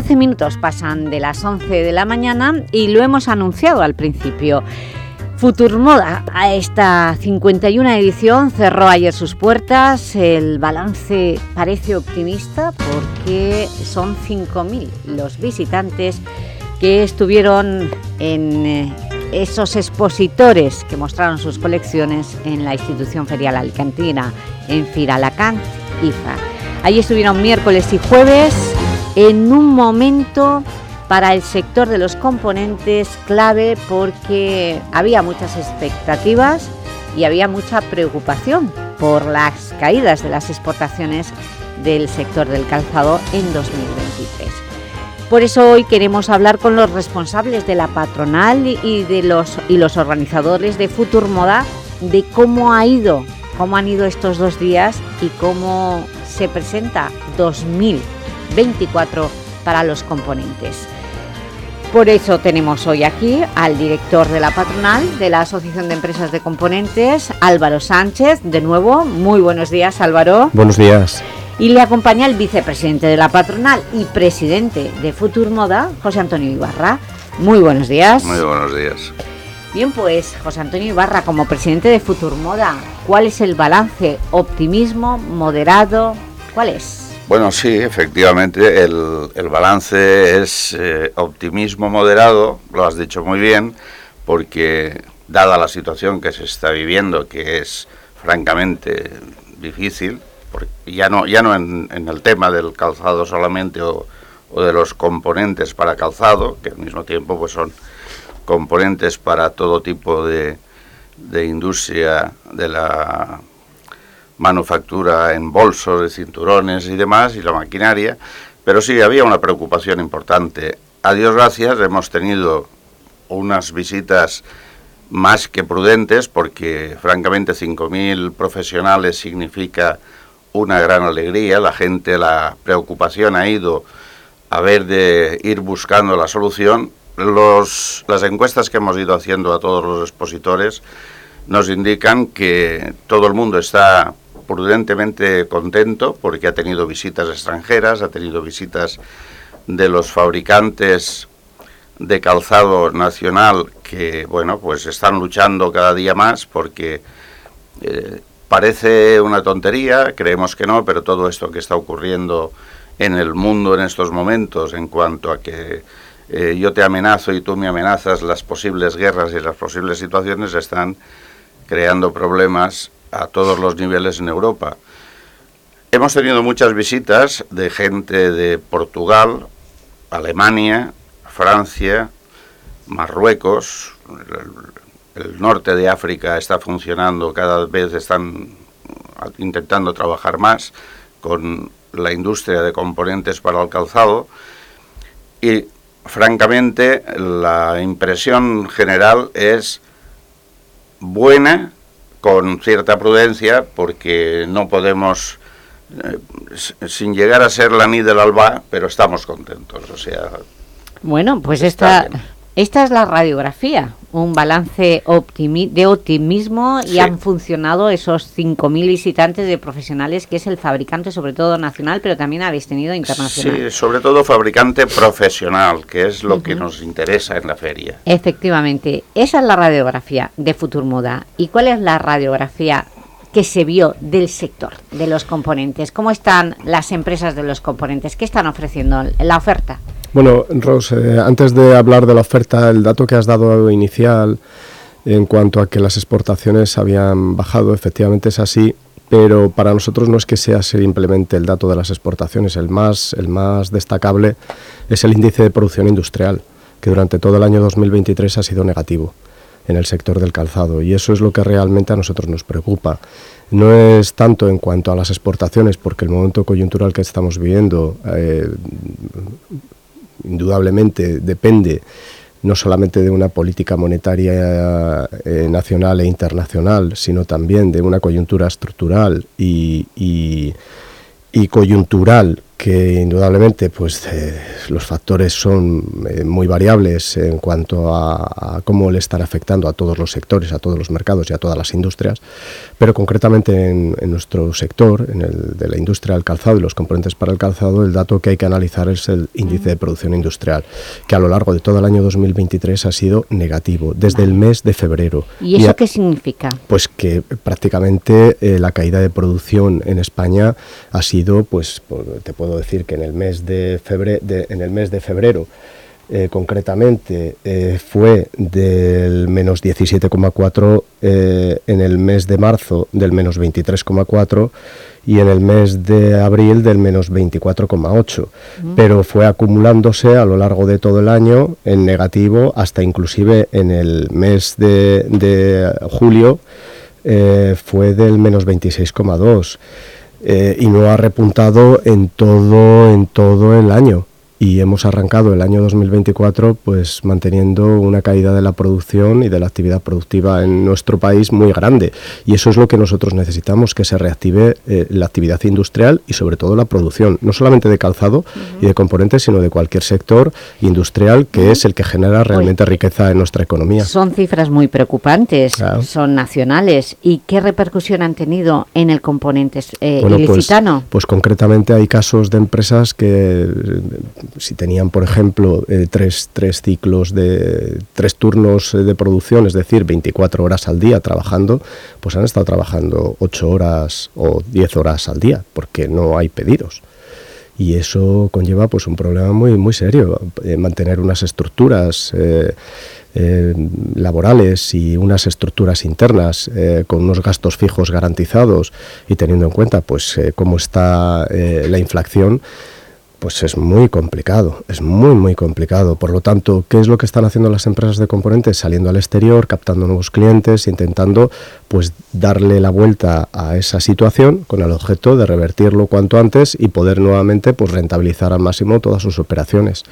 Doce minutos pasan de las 11 de la mañana y lo hemos anunciado al principio. Futurmoda, a esta 51 edición, cerró ayer sus puertas. El balance parece optimista porque son 5.000 los visitantes que estuvieron en eh, esos expositores que mostraron sus colecciones en la institución ferial alicantina, en Firalacant, IFA. Allí estuvieron miércoles y jueves en un momento para el sector de los componentes clave porque había muchas expectativas y había mucha preocupación por las caídas de las exportaciones del sector del calzado en 2023. Por eso hoy queremos hablar con los responsables de la patronal y, de los, y los organizadores de Futur Moda de cómo ha ido, cómo han ido estos dos días y cómo se presenta 2023 24 para los componentes. Por eso tenemos hoy aquí al director de la patronal de la Asociación de Empresas de Componentes, Álvaro Sánchez. De nuevo, muy buenos días Álvaro. Buenos días. Y le acompaña el vicepresidente de la patronal y presidente de Futur Moda, José Antonio Ibarra. Muy buenos días. Muy buenos días. Bien, pues José Antonio Ibarra, como presidente de Futur Moda, ¿cuál es el balance? ¿Optimismo? ¿Moderado? ¿Cuál es? Bueno, sí, efectivamente, el, balance es eh, optimismo moderado, lo has dicho muy bien, porque dada la situación que se está viviendo, que es francamente difícil, ya no, ya no en, el tema del calzado solamente o, de los componentes para calzado, que al mismo tiempo pues son componentes para todo tipo de, de industria de la manufactura en bolsos, de cinturones y demás, y la maquinaria, pero sí había una preocupación importante. A Dios gracias hemos tenido unas visitas más que prudentes, porque francamente 5.000 profesionales significa una gran alegría, la gente, la preocupación ha ido a ver de ir buscando la solución. Las encuestas que hemos ido haciendo a todos los expositores nos indican que todo el mundo está prudentemente contento porque ha tenido visitas extranjeras, ha tenido visitas de los fabricantes de calzado nacional que, bueno, pues están luchando cada día más porque eh, parece una tontería, creemos que no, pero todo esto que está ocurriendo en el mundo en estos momentos en cuanto a que eh, yo te amenazo y tú me amenazas, las posibles guerras y las posibles situaciones están creando problemas a todos los niveles en Europa. Hemos tenido muchas visitas de gente de Portugal, Alemania, Francia, Marruecos, el, norte de África está funcionando, cada vez están intentando trabajar más con la industria de componentes para el calzado y francamente la impresión general es buena con cierta prudencia porque no podemos eh, sin llegar a ser la ni del alba, pero estamos contentos, o sea... Bueno, pues esta, esta es la radiografía, un balance de optimismo y han funcionado esos 5.000 visitantes de profesionales que es el fabricante sobre todo nacional, pero también habéis tenido internacional. Sí, sobre todo fabricante profesional, que es lo que nos interesa en la feria. Efectivamente, esa es la radiografía de Futurmoda. ¿Y cuál es la radiografía que se vio del sector de los componentes? ¿Cómo están las empresas de los componentes? ¿Qué están ofreciendo en la oferta? Bueno, Rose, eh, antes de hablar de la oferta, el dato que has dado inicial en cuanto a que las exportaciones habían bajado, efectivamente es así, pero para nosotros no es que sea simplemente el dato de las exportaciones, el más, el más destacable es el índice de producción industrial. que durante todo el año 2023 ha sido negativo en el sector del calzado y eso es lo que realmente a nosotros nos preocupa. No es tanto en cuanto a las exportaciones, porque el momento coyuntural que estamos viviendo eh, indudablemente depende no solamente de una política monetaria eh, nacional e internacional, sino también de una coyuntura estructural y, y coyuntural que indudablemente pues eh, los factores son eh, muy variables en cuanto a, cómo le están afectando a todos los sectores, a todos los mercados y a todas las industrias, pero concretamente en, nuestro sector, en el de la industria del calzado y los componentes para el calzado, el dato que hay que analizar es el índice de producción industrial, que a lo largo de todo el año 2023 ha sido negativo, desde el mes de febrero. ¿Y eso qué significa? Pues que prácticamente eh, la caída de producción en España ha sido, pues te puedo decir que en el mes de febrero, en el mes de febrero eh, concretamente eh, fue del menos 17,4, eh, en el mes de marzo del menos 23,4 y en el mes de abril del menos 24,8, mm. pero fue acumulándose a lo largo de todo el año en negativo hasta inclusive en el mes de, de julio fue del menos 26,2. Eh, y no ha repuntado en todo, en todo el año y hemos arrancado el año 2024 pues manteniendo una caída de la producción y de la actividad productiva en nuestro país muy grande. Y eso es lo que nosotros necesitamos que se reactive eh, la actividad industrial y sobre todo la producción. No solamente de calzado y de componentes sino de cualquier sector industrial que es el que genera realmente riqueza en nuestra economía. Son cifras muy preocupantes son nacionales. Y qué repercusión han tenido en el componente eh, pues, ilicitano pues concretamente hay casos de empresas que si tenían, por ejemplo, eh, tres, tres, ciclos de tres turnos de producción, es decir, 24 horas al día trabajando, pues han estado trabajando 8 horas o 10 horas al día, porque no hay pedidos. Y eso conlleva pues un problema muy, muy serio, eh, mantener unas estructuras eh, laborales y unas estructuras internas con unos gastos fijos garantizados y teniendo en cuenta pues cómo está la inflación, pues es muy complicado, es muy, muy complicado. Por lo tanto, ¿qué es lo que están haciendo las empresas de componentes? Saliendo al exterior, captando nuevos clientes, intentando pues darle la vuelta a esa situación con el objeto de revertirlo cuanto antes y poder nuevamente pues rentabilizar al máximo todas sus operaciones.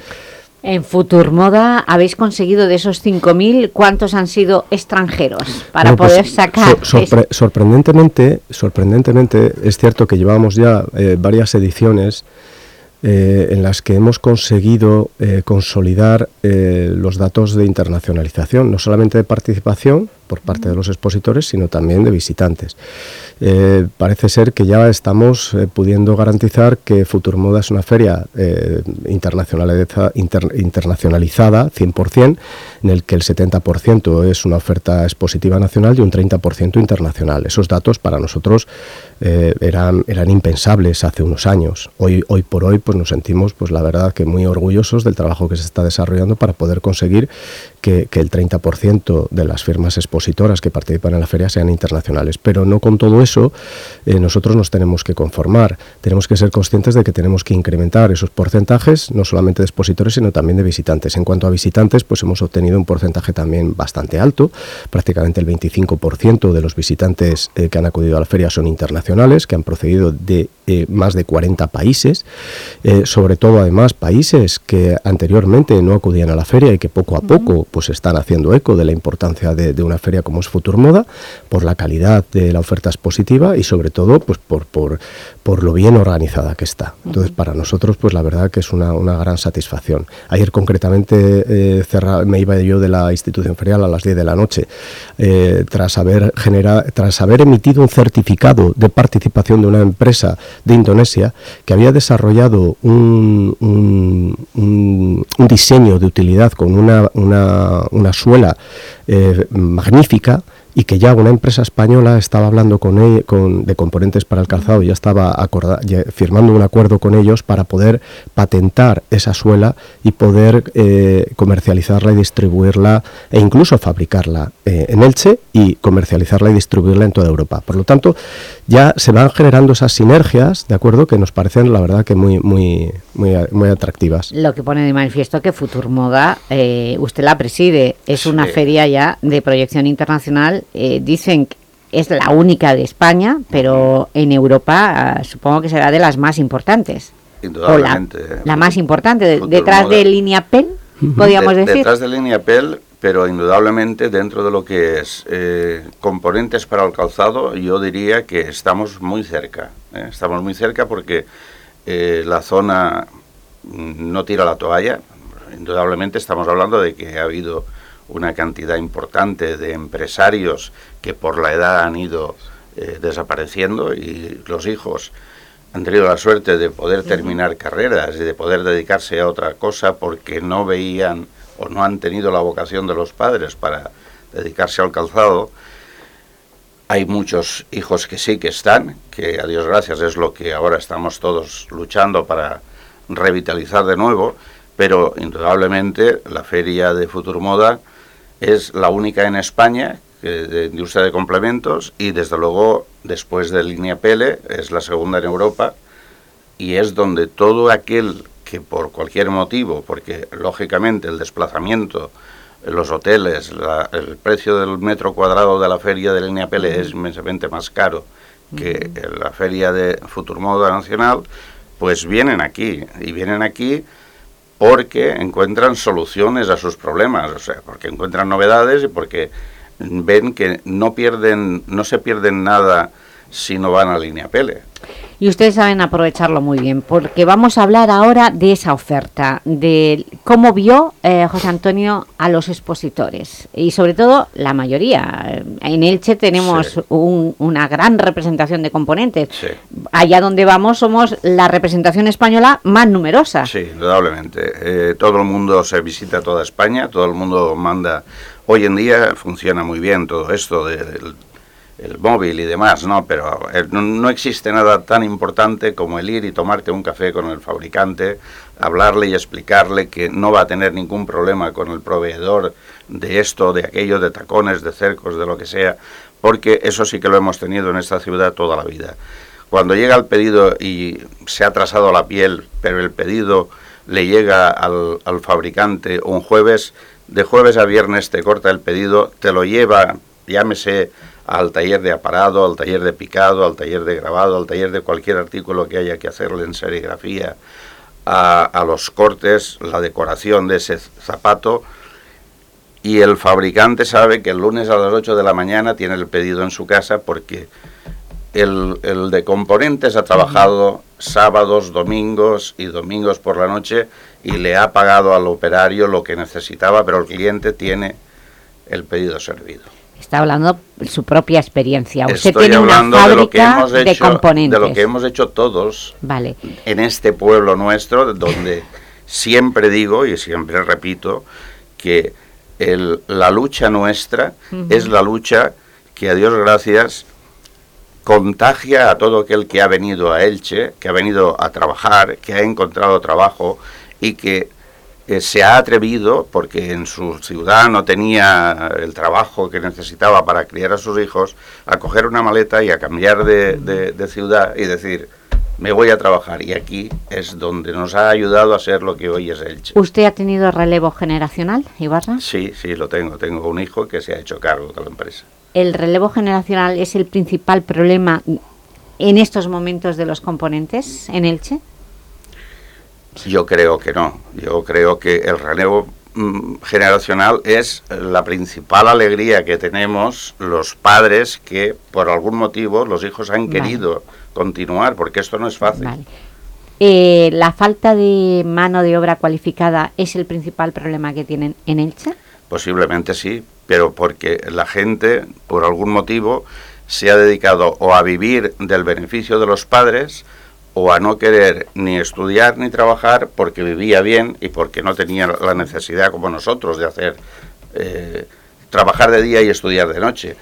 En Futurmoda habéis conseguido de esos 5.000, ¿cuántos han sido extranjeros para pues, poder sacar? sorprendentemente, sorprendentemente, es cierto que llevamos ya eh, varias ediciones eh, en las que hemos conseguido eh, consolidar eh, los datos de internacionalización, no solamente de participación por parte de los expositores, sino también de visitantes. Eh, parece ser que ya estamos eh, pudiendo garantizar que Futurmoda es una feria eh, internacionalizada, internacionalizada 100%, en el que el 70% es una oferta expositiva nacional y un 30% internacional. Esos datos para nosotros eran, eran impensables hace unos años. Hoy, hoy por hoy pues nos sentimos pues la verdad que muy orgullosos del trabajo que se está desarrollando para poder conseguir que, que el 30% de las firmas expositoras que participan en la feria sean internacionales. Pero no con todo eso eso eh, nosotros nos tenemos que conformar. Tenemos que ser conscientes de que tenemos que incrementar esos porcentajes, no solamente de expositores, sino también de visitantes. En cuanto a visitantes, pues hemos obtenido un porcentaje también bastante alto, prácticamente el 25% de los visitantes eh, que han acudido a la feria son internacionales, que han procedido de eh, más de 40 países, sobre todo además países que anteriormente no acudían a la feria y que poco a poco pues están haciendo eco de la importancia de, de una feria como es Futurmoda, por la calidad de la oferta expositiva y sobre todo pues por, por, por lo bien organizada que está. Entonces, para nosotros, pues la verdad que es una, una gran satisfacción. Ayer concretamente eh, me iba yo de la institución ferial a las 10 de la noche, eh, tras, haber genera, tras haber emitido un certificado de participación de una empresa de Indonesia que había desarrollado un, un, un, diseño de utilidad con una, una, una suela eh, magnífica y que ya una empresa española estaba hablando con, él, con de componentes para el calzado, ya estaba firmando un acuerdo con ellos para poder patentar esa suela y poder eh, comercializarla y distribuirla e incluso fabricarla eh, en Elche y comercializarla y distribuirla en toda Europa. Por lo tanto, ya se van generando esas sinergias, ¿de acuerdo?, que nos parecen, la verdad, que muy, muy, muy, muy atractivas. Lo que pone de manifiesto que Futurmoda, eh, usted la preside, es una feria ya de proyección internacional, eh, dicen que es la única de España, pero en Europa ah, supongo que será de las más importantes. Indudablemente. la, más importante, detrás de Línea PEL, podríamos decir. Detrás de Línea PEL pero indudablemente dentro de lo que es eh, componentes para el calzado, yo diría que estamos muy cerca. ¿eh? Estamos muy cerca porque eh, la zona no tira la toalla. Indudablemente estamos hablando de que ha habido una cantidad importante de empresarios que por la edad han ido desapareciendo y los hijos han tenido la suerte de poder terminar carreras y de poder dedicarse a otra cosa porque no veían o no han tenido la vocación de los padres para dedicarse al calzado. Hay muchos hijos que sí que están, que a Dios gracias es lo que ahora estamos todos luchando para revitalizar de nuevo, pero indudablemente la feria de Futurmoda es la única en España de industria de complementos y desde luego después de Línea Pele es la segunda en Europa y es donde todo aquel que por cualquier motivo, porque lógicamente el desplazamiento, los hoteles, el precio del metro cuadrado de la feria de Línea Pele es inmensamente más caro que la feria de Futurmoda Nacional, pues vienen aquí y vienen aquí porque encuentran soluciones a sus problemas, o sea, porque encuentran novedades y porque ven que no pierden, no se pierden nada si no van a línea Pele y ustedes saben aprovecharlo muy bien, porque vamos a hablar ahora de esa oferta, de cómo vio eh, José Antonio a los expositores, y sobre todo la mayoría. En Elche tenemos una gran representación de componentes. Allá donde vamos somos la representación española más numerosa. Sí, indudablemente. Eh, todo el mundo se visita toda España, todo el mundo manda... Hoy en día funciona muy bien todo esto del el móvil y demás, ¿no? Pero eh, no, existe nada tan importante como el ir y tomarte un café con el fabricante, hablarle y explicarle que no va a tener ningún problema con el proveedor de esto, de aquello, de tacones, de cercos, de lo que sea, porque eso sí que lo hemos tenido en esta ciudad toda la vida. Cuando llega el pedido y se ha trazado la piel, pero el pedido le llega al, al fabricante un jueves, de jueves a viernes te corta el pedido, te lo lleva, llámese al taller de aparado, al taller de picado, al taller de grabado, al taller de cualquier artículo que haya que hacerle en serigrafía, a, los cortes, la decoración de ese zapato. Y el fabricante sabe que el lunes a las 8 de la mañana tiene el pedido en su casa porque el, el de componentes ha trabajado sábados, domingos y domingos por la noche y le ha pagado al operario lo que necesitaba, pero el cliente tiene el pedido servido. Está hablando de su propia experiencia. Usted tiene una fábrica de, componentes. De lo que hemos hecho todos vale. en este pueblo nuestro, donde siempre digo y siempre repito que el, la lucha nuestra es la lucha que a Dios gracias contagia a todo aquel que ha venido a Elche, que ha venido a trabajar, que ha encontrado trabajo y que se ha atrevido, porque en su ciudad no tenía el trabajo que necesitaba para criar a sus hijos, a coger una maleta y a cambiar de, ciudad y decir, me voy a trabajar. Y aquí es donde nos ha ayudado a ser lo que hoy es Elche. ¿Usted ha tenido relevo generacional, Ibarra? Sí, sí, lo tengo. Tengo un hijo que se ha hecho cargo de la empresa. ¿El relevo generacional es el principal problema en estos momentos de los componentes en Elche? Yo creo que no. Yo creo que el relevo mm, generacional es la principal alegría que tenemos los padres que por algún motivo los hijos han querido continuar, porque esto no es fácil. Eh, ¿La falta de mano de obra cualificada es el principal problema que tienen en Elche? Posiblemente sí, pero porque la gente, por algún motivo, se ha dedicado o a vivir del beneficio de los padres o a no querer ni estudiar ni trabajar porque vivía bien y porque no tenía la necesidad como nosotros de hacer eh, trabajar de día y estudiar de noche.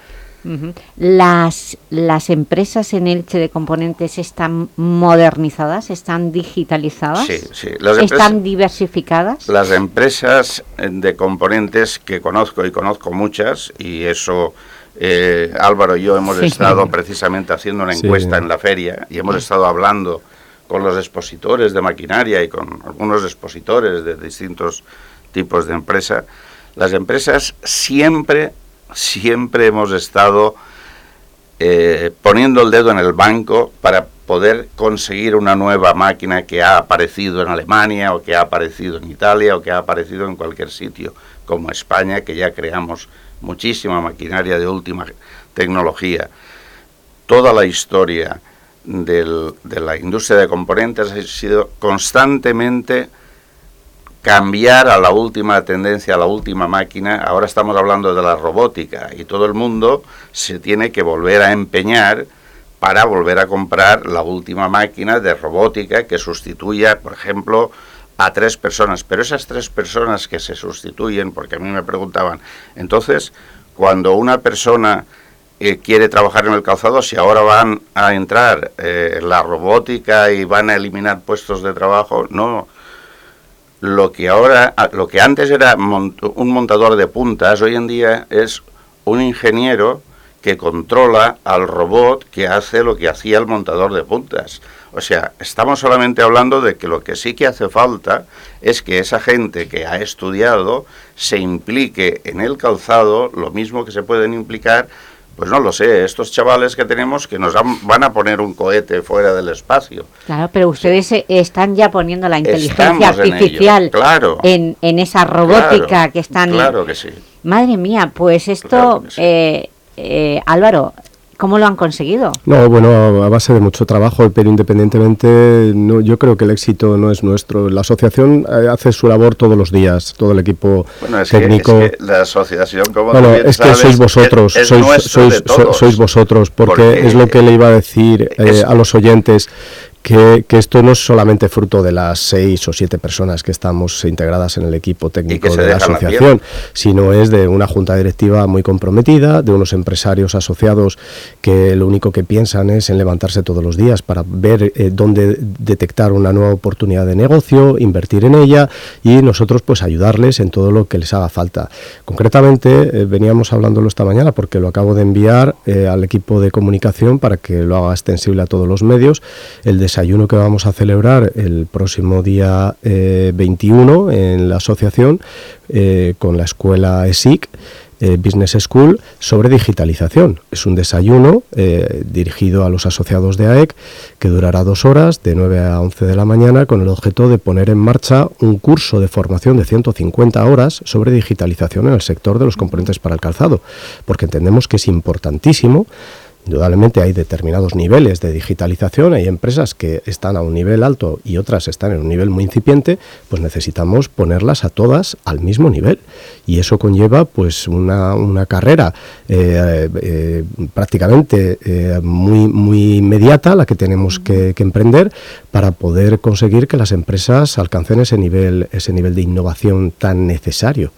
las, ¿Las empresas en Elche de componentes están modernizadas, están digitalizadas? Sí, sí. ¿Están diversificadas? Las empresas de componentes que conozco, y conozco muchas, y eso eh, Álvaro y yo hemos estado precisamente haciendo una encuesta en la feria y hemos estado hablando con los expositores de maquinaria y con algunos expositores de distintos tipos de empresa. Las empresas siempre, siempre hemos estado eh, poniendo el dedo en el banco para poder conseguir una nueva máquina que ha aparecido en Alemania o que ha aparecido en Italia o que ha aparecido en cualquier sitio, como España, que ya creamos muchísima maquinaria de última tecnología. Toda la historia de la industria de componentes ha sido constantemente cambiar a la última tendencia, a la última máquina. Ahora estamos hablando de la robótica y todo el mundo se tiene que volver a empeñar para volver a comprar la última máquina de robótica que sustituya, por ejemplo, a tres personas, pero esas tres personas que se sustituyen, porque a mí me preguntaban, entonces, cuando una persona eh, quiere trabajar en el calzado, si ahora van a entrar eh, la robótica y van a eliminar puestos de trabajo, no. Lo que ahora, lo que antes era un montador de puntas, hoy en día es un ingeniero que controla al robot que hace lo que hacía el montador de puntas. O sea, estamos solamente hablando de que lo que sí que hace falta es que esa gente que ha estudiado se implique en el calzado lo mismo que se pueden implicar pues no lo sé, estos chavales que tenemos que nos van a poner un cohete fuera del espacio. Claro, pero ustedes están ya poniendo la inteligencia artificial en, en, esa robótica que están... Claro que sí. Madre mía, pues esto, eh, eh, Álvaro, ¿Cómo lo han conseguido? No, bueno, a base de mucho trabajo, pero independientemente, no, yo creo que el éxito no es nuestro. La asociación eh, hace su labor todos los días, todo el equipo bueno, es técnico. Que, es que la asociación, como bueno, es que sois vosotros, sois, sois, sois, vosotros, porque, es lo que le iba a decir eh, a los oyentes que, esto no es solamente fruto de las seis o siete personas que estamos integradas en el equipo técnico de la asociación, sino es de una junta directiva muy comprometida, de unos empresarios asociados que lo único que piensan es en levantarse todos los días para ver eh, dónde detectar una nueva oportunidad de negocio, invertir en ella y nosotros pues ayudarles en todo lo que les haga falta. Concretamente, eh, veníamos hablándolo esta mañana porque lo acabo de enviar eh, al equipo de comunicación para que lo haga extensible a todos los medios, el desayuno que vamos a celebrar el próximo día 21 eh, en la asociación eh, con la escuela ESIC. Eh, Business School sobre digitalización. Es un desayuno dirigido a los asociados de AEC que durará dos horas, de 9 a 11 de la mañana, con el objeto de poner en marcha un curso de formación de 150 horas sobre digitalización en el sector de los componentes para el calzado, porque entendemos que es importantísimo Indudablemente hay determinados niveles de digitalización, hay empresas que están a un nivel alto y otras están en un nivel muy incipiente, pues necesitamos ponerlas a todas al mismo nivel. Y eso conlleva pues una, una carrera eh, eh, prácticamente eh, muy, muy inmediata, la que tenemos que, que, emprender para poder conseguir que las empresas alcancen ese nivel, ese nivel de innovación tan necesario.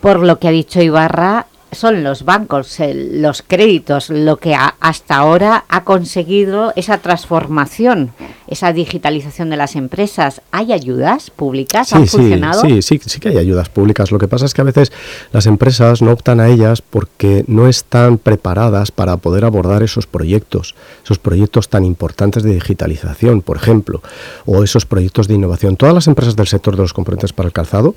Por lo que ha dicho Ibarra, son los bancos, los créditos, lo que hasta ahora ha conseguido esa transformación, esa digitalización de las empresas. ¿Hay ayudas públicas? Sí, funcionado? Sí, sí, sí que hay ayudas públicas. Lo que pasa es que a veces las empresas no optan a ellas porque no están preparadas para poder abordar esos proyectos, esos proyectos tan importantes de digitalización, por ejemplo, o esos proyectos de innovación. Todas las empresas del sector de los componentes para el calzado,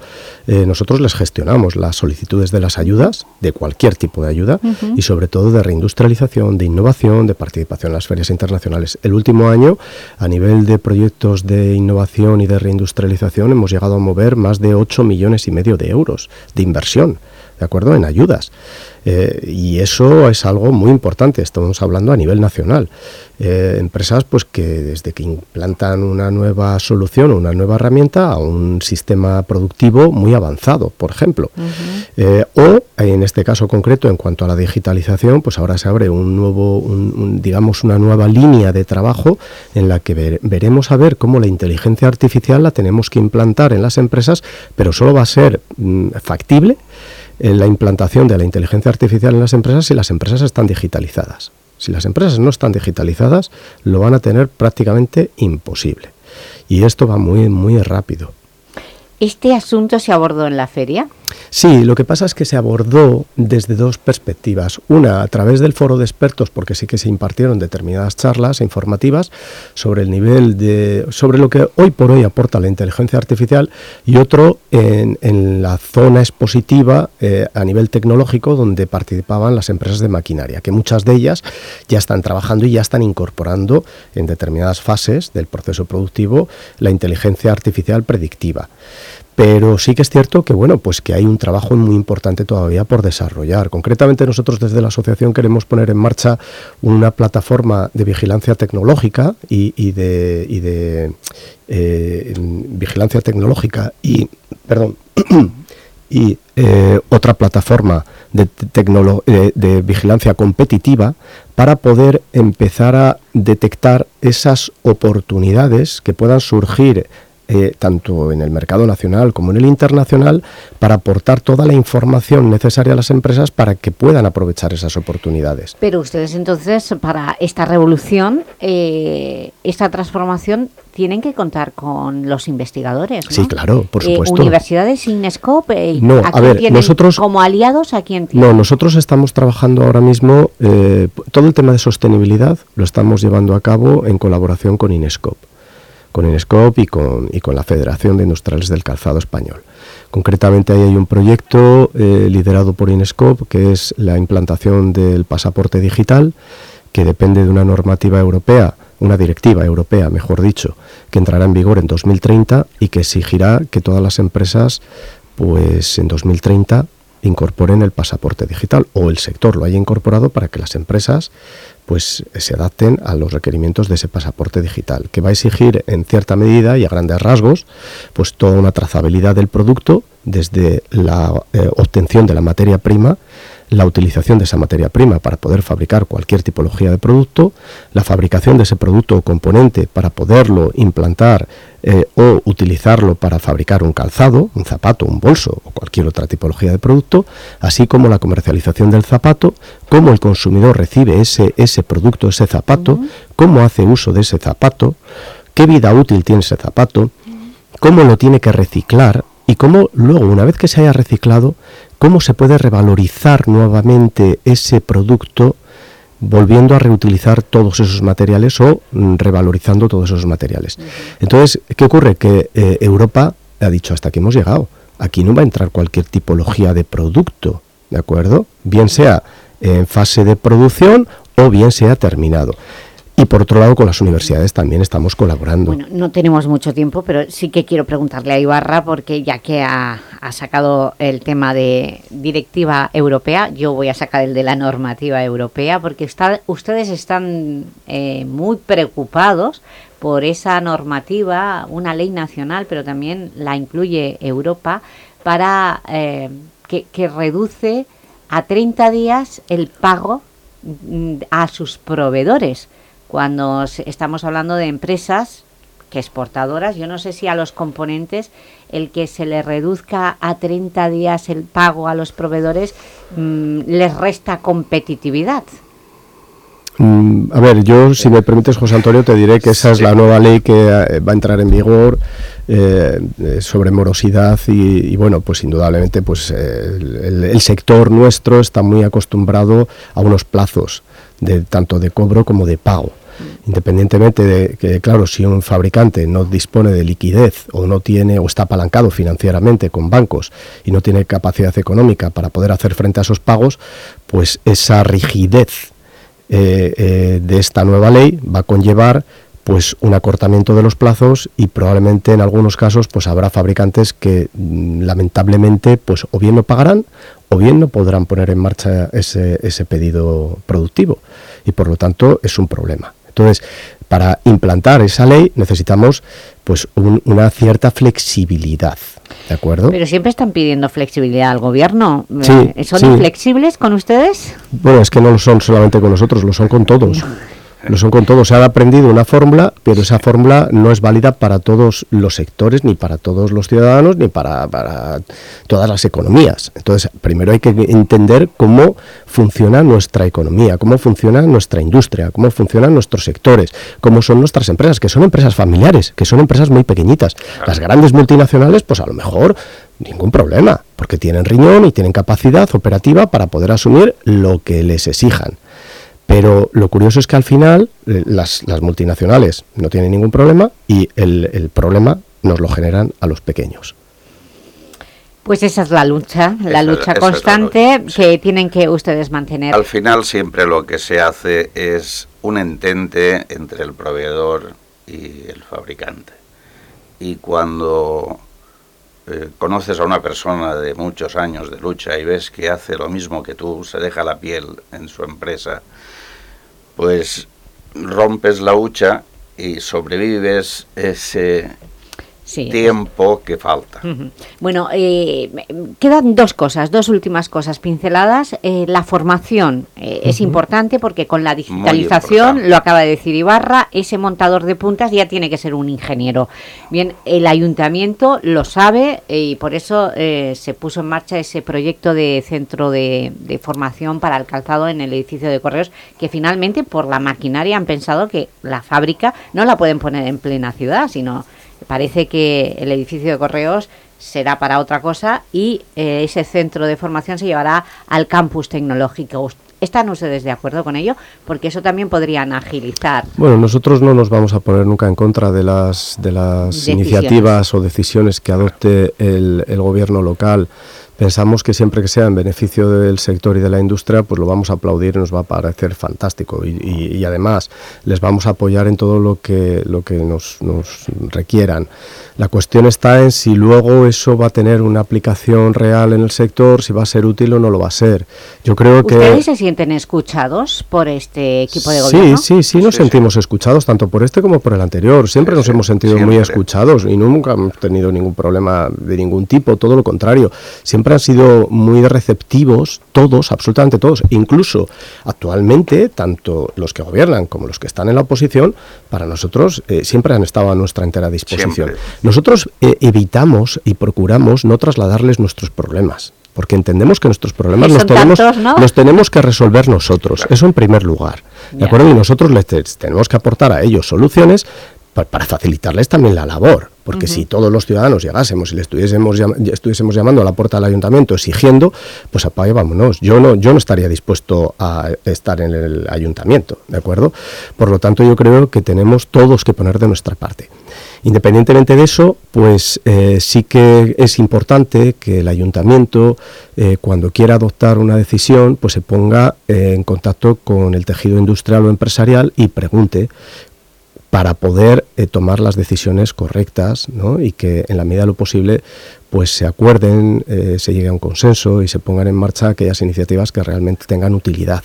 eh, nosotros les gestionamos las solicitudes de las ayudas de cualquier tipo de ayuda y sobre todo de reindustrialización, de innovación, de participación en las ferias internacionales. El último año, a nivel de proyectos de innovación y de reindustrialización, hemos llegado a mover más de 8 millones y medio de euros de inversión, ¿de acuerdo?, en ayudas. Eh, y eso es algo muy importante, estamos hablando a nivel nacional. Eh, empresas pues que desde que implantan una nueva solución o una nueva herramienta a un sistema productivo muy avanzado, por ejemplo. Eh, o en este caso concreto, en cuanto a la digitalización, pues ahora se abre un nuevo, digamos, una nueva línea de trabajo en la que veremos a ver cómo la inteligencia artificial la tenemos que implantar en las empresas, pero solo va a ser mm, factible la implantación de la inteligencia artificial en las empresas si las empresas están digitalizadas. Si las empresas no están digitalizadas, lo van a tener prácticamente imposible. Y esto va muy, muy rápido. ¿Este asunto se abordó en la feria? Sí, lo que pasa es que se abordó desde dos perspectivas. Una, a través del foro de expertos, porque sí que se impartieron determinadas charlas informativas sobre el nivel de. sobre lo que hoy por hoy aporta la inteligencia artificial, y otro en, la zona expositiva eh, a nivel tecnológico, donde participaban las empresas de maquinaria, que muchas de ellas ya están trabajando y ya están incorporando en determinadas fases del proceso productivo la inteligencia artificial predictiva. Pero sí que es cierto que bueno, pues que hay un trabajo muy importante todavía por desarrollar. Concretamente nosotros desde la asociación queremos poner en marcha una plataforma de vigilancia tecnológica y, de, y de eh, vigilancia tecnológica y perdón y eh, otra plataforma eh, de vigilancia competitiva para poder empezar a detectar esas oportunidades que puedan surgir eh, tanto en el mercado nacional como en el internacional, para aportar toda la información necesaria a las empresas para que puedan aprovechar esas oportunidades. Pero ustedes entonces, para esta revolución, eh, esta transformación, tienen que contar con los investigadores, Sí, claro, por eh, supuesto. universidades, Inescope, no, a ver, nosotros... como aliados, ¿a quién No, nosotros estamos trabajando ahora mismo, todo el tema de sostenibilidad lo estamos llevando a cabo en colaboración con Inescope con Inescop y con, y con la Federación de Industriales del Calzado Español. Concretamente ahí hay un proyecto eh, liderado por Inescop que es la implantación del pasaporte digital, que depende de una normativa europea, una directiva europea, mejor dicho, que entrará en vigor en 2030 y que exigirá que todas las empresas, pues en 2030 incorporen el pasaporte digital o el sector lo haya incorporado para que las empresas pues se adapten a los requerimientos de ese pasaporte digital, que va a exigir en cierta medida y a grandes rasgos pues toda una trazabilidad del producto desde la eh, obtención de la materia prima la utilización de esa materia prima para poder fabricar cualquier tipología de producto, la fabricación de ese producto o componente para poderlo implantar eh, o utilizarlo para fabricar un calzado, un zapato, un bolso o cualquier otra tipología de producto, así como la comercialización del zapato, cómo el consumidor recibe ese, ese producto, ese zapato, cómo hace uso de ese zapato, qué vida útil tiene ese zapato, cómo lo tiene que reciclar y cómo luego, una vez que se haya reciclado, cómo se puede revalorizar nuevamente ese producto volviendo a reutilizar todos esos materiales o mm, revalorizando todos esos materiales. Entonces, ¿qué ocurre? Que eh, Europa ha dicho hasta aquí hemos llegado. Aquí no va a entrar cualquier tipología de producto, ¿de acuerdo? Bien sea en fase de producción o bien sea terminado. Y por otro lado, con las universidades también estamos colaborando. Bueno, no tenemos mucho tiempo, pero sí que quiero preguntarle a Ibarra, porque ya que ha, sacado el tema de directiva europea, yo voy a sacar el de la normativa europea, porque ustedes están eh, muy preocupados por esa normativa, una ley nacional, pero también la incluye Europa, para eh, que, que reduce a 30 días el pago mm, a sus proveedores cuando estamos hablando de empresas que exportadoras, yo no sé si a los componentes el que se le reduzca a 30 días el pago a los proveedores mm, les resta competitividad. Mm, a ver, yo, si me permites, José Antonio, te diré que esa es la nueva ley que eh, va a entrar en vigor eh, eh, sobre morosidad y, bueno, pues indudablemente pues el, sector nuestro está muy acostumbrado a unos plazos, de tanto de cobro como de pago independientemente de que, claro, si un fabricante no dispone de liquidez o no tiene o está apalancado financieramente con bancos y no tiene capacidad económica para poder hacer frente a esos pagos, pues esa rigidez eh, eh, de esta nueva ley va a conllevar pues un acortamiento de los plazos y probablemente en algunos casos pues habrá fabricantes que mm, lamentablemente pues o bien no pagarán o bien no podrán poner en marcha ese, ese pedido productivo y por lo tanto es un problema. Entonces, para implantar esa ley necesitamos pues una cierta flexibilidad, ¿de acuerdo? Pero siempre están pidiendo flexibilidad al gobierno. Sí, ¿Son inflexibles con ustedes? Bueno, es que no lo son solamente con nosotros, lo son con todos. Lo son con todos. Se ha aprendido una fórmula, pero esa fórmula no es válida para todos los sectores, ni para todos los ciudadanos, ni para, para todas las economías. Entonces, primero hay que entender cómo funciona nuestra economía, cómo funciona nuestra industria, cómo funcionan nuestros sectores, cómo son nuestras empresas, que son empresas familiares, que son empresas muy pequeñitas. Las grandes multinacionales, pues a lo mejor ningún problema, porque tienen riñón y tienen capacidad operativa para poder asumir lo que les exijan. Pero lo curioso es que al final eh, las, multinacionales no tienen ningún problema y el, problema nos lo generan a los pequeños. Pues esa es la lucha, la lucha constante que tienen que ustedes mantener. Al final siempre lo que se hace es un entente entre el proveedor y el fabricante. Y cuando eh, conoces a una persona de muchos años de lucha y ves que hace lo mismo que tú, se deja la piel en su empresa, pues rompes la hucha y sobrevives ese tiempo que falta. Bueno, eh, quedan dos cosas, dos últimas cosas pinceladas. Eh, la formación eh, es importante porque con la digitalización, lo acaba de decir Ibarra, ese montador de puntas ya tiene que ser un ingeniero. Bien, el ayuntamiento lo sabe y por eso se puso en marcha ese proyecto de centro de, de formación para el calzado en el edificio de correos que finalmente por la maquinaria han pensado que la fábrica no la pueden poner en plena ciudad, sino Parece que el edificio de correos será para otra cosa y eh, ese centro de formación se llevará al campus tecnológico. ¿Están ustedes de acuerdo con ello? Porque eso también podrían agilizar. Bueno, nosotros no nos vamos a poner nunca en contra de las, de las iniciativas o decisiones que adopte el, el gobierno local pensamos que siempre que sea en beneficio del sector y de la industria, pues lo vamos a aplaudir y nos va a parecer fantástico. Y, además les vamos a apoyar en todo lo que, lo que nos, nos, requieran. La cuestión está en si luego eso va a tener una aplicación real en el sector, si va a ser útil o no lo va a ser. Yo creo que... ¿Ustedes se sienten escuchados por este equipo de gobierno? Sí, sí, sí nos sentimos escuchados, tanto por este como por el anterior. Siempre nos hemos sentido muy escuchados y nunca hemos tenido ningún problema de ningún tipo, todo lo contrario. Siempre han sido muy receptivos todos, absolutamente todos, incluso actualmente, tanto los que gobiernan como los que están en la oposición, para nosotros eh, siempre han estado a nuestra entera disposición. Nosotros eh, evitamos y procuramos no trasladarles nuestros problemas porque entendemos que nuestros problemas los tenemos, los tenemos que resolver nosotros, eso en primer lugar, ¿de acuerdo? Y nosotros les tenemos que aportar a ellos soluciones para facilitarles también la labor, porque si todos los ciudadanos llegásemos y le estuviésemos, estuviésemos llamando a la puerta del ayuntamiento exigiendo, pues apague, vámonos. Yo no, yo no estaría dispuesto a estar en el ayuntamiento, ¿de acuerdo? Por lo tanto, yo creo que tenemos todos que poner de nuestra parte. Independientemente de eso, pues eh, sí que es importante que el ayuntamiento, eh, cuando quiera adoptar una decisión, pues se ponga eh, en contacto con el tejido industrial o empresarial y pregunte para poder eh, tomar las decisiones correctas ¿no? y que en la medida de lo posible pues se acuerden, eh, se llegue a un consenso y se pongan en marcha aquellas iniciativas que realmente tengan utilidad.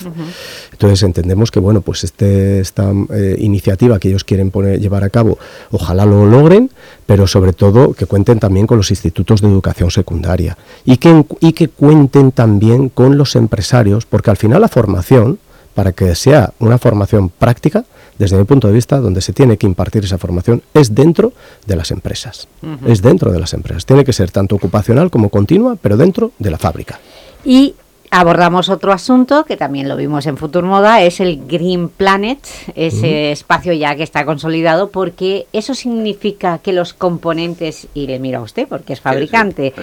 Entonces entendemos que bueno pues este, esta eh, iniciativa que ellos quieren poner, llevar a cabo, ojalá lo logren, pero sobre todo que cuenten también con los institutos de educación secundaria y que, y que cuenten también con los empresarios, porque al final la formación, para que sea una formación práctica, desde mi punto de vista, donde se tiene que impartir esa formación es dentro de las empresas. Es dentro de las empresas. Tiene que ser tanto ocupacional como continua, pero dentro de la fábrica. Y abordamos otro asunto que también lo vimos en Futur Moda, es el Green Planet, ese espacio ya que está consolidado, porque eso significa que los componentes, y le mira a usted porque es fabricante,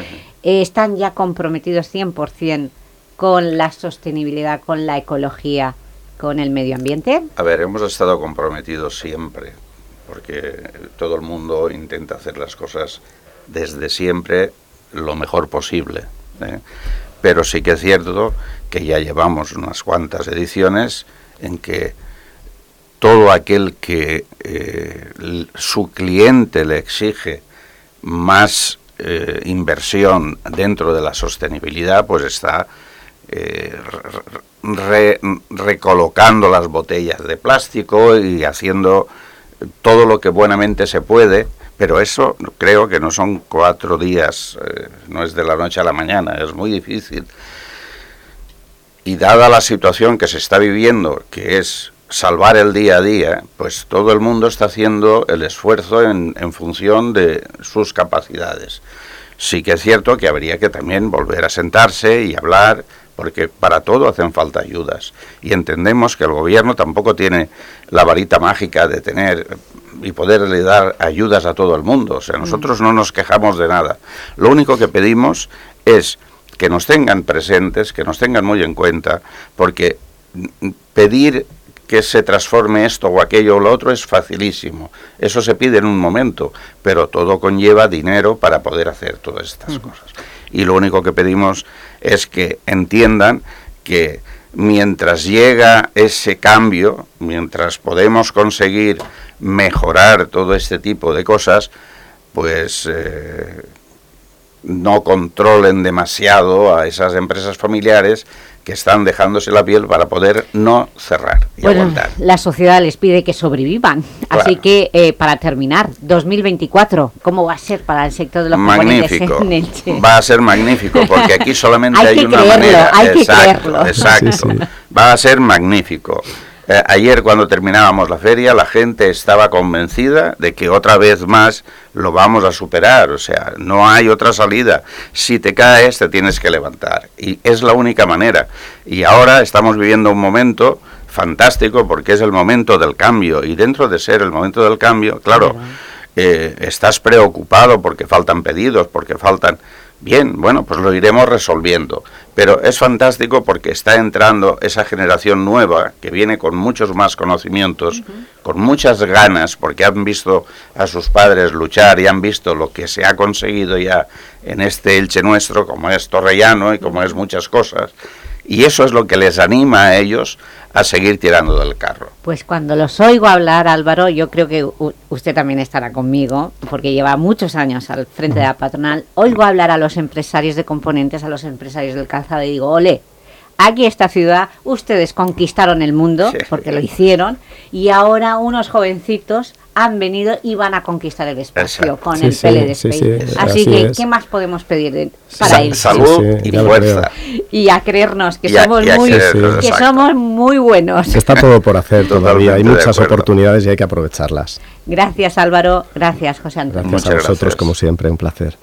están ya comprometidos 100% con la sostenibilidad, con la ecología con el medio ambiente? A ver, hemos estado comprometidos siempre, porque todo el mundo intenta hacer las cosas desde siempre lo mejor posible. ¿eh? Pero sí que es cierto que ya llevamos unas cuantas ediciones en que todo aquel que eh, su cliente le exige más eh, inversión dentro de la sostenibilidad, pues está recolocando las botellas de plástico y haciendo todo lo que buenamente se puede, pero eso creo que no son cuatro días, eh, no es de la noche a la mañana, es muy difícil. Y dada la situación que se está viviendo, que es salvar el día a día, pues todo el mundo está haciendo el esfuerzo en, en función de sus capacidades. Sí que es cierto que habría que también volver a sentarse y hablar, porque para todo hacen falta ayudas. Y entendemos que el gobierno tampoco tiene la varita mágica de tener y poderle dar ayudas a todo el mundo. O sea, nosotros no nos quejamos de nada. Lo único que pedimos es que nos tengan presentes, que nos tengan muy en cuenta, porque pedir que se transforme esto o aquello o lo otro es facilísimo. Eso se pide en un momento, pero todo conlleva dinero para poder hacer todas estas cosas. Y lo único que pedimos es que entiendan que mientras llega ese cambio, mientras podemos conseguir mejorar todo este tipo de cosas, pues eh, no controlen demasiado a esas empresas familiares que están dejándose la piel para poder no cerrar y bueno, aguantar. La sociedad les pide que sobrevivan. Claro. Así que, eh, para terminar, 2024, ¿cómo va a ser para el sector de los Magnífico. componentes en Elche? Va a ser magnífico porque aquí solamente Hay hay, que una creerlo, manera. hay que exacto, creerlo. exacto. Sí, sí. Va a ser magnífico. Eh, ayer cuando terminábamos la feria la gente estaba convencida de que otra vez más lo vamos a superar, o sea, no hay otra salida. Si te caes te tienes que levantar y es la única manera. Y ahora estamos viviendo un momento fantástico porque es el momento del cambio y dentro de ser el momento del cambio, claro, eh, estás preocupado porque faltan pedidos, porque faltan... Bien, bueno, pues lo iremos resolviendo. Pero es fantástico porque está entrando esa generación nueva que viene con muchos más conocimientos, con muchas ganas, porque han visto a sus padres luchar y han visto lo que se ha conseguido ya en este Elche nuestro, como es Torrellano y como es muchas cosas. Y eso es lo que les anima a ellos a seguir tirando del carro. Pues cuando los oigo hablar, Álvaro, yo creo que usted también estará conmigo, porque lleva muchos años al frente de la patronal, oigo hablar a los empresarios de componentes, a los empresarios del calzado, y digo, ole, aquí esta ciudad, ustedes conquistaron el mundo, Sí. porque lo hicieron, y ahora unos jovencitos han venido y van a conquistar el espacio Exacto. con Sí, el sí, Space. sí, así, así que, es. ¿qué más podemos pedir de- para él? salud Sí, sí, y fuerza. Y a creernos que a- somos muy, creernos, que exacto. somos muy buenos. Está todo por hacer todavía, hay muchas oportunidades y hay que aprovecharlas. Gracias Álvaro, gracias José Antonio. Gracias a vosotros, gracias. como siempre, un placer.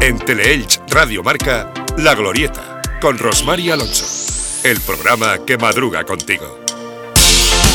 En Teleelch Radio Marca, La Glorieta, con Rosmar Alonso. El programa que madruga contigo.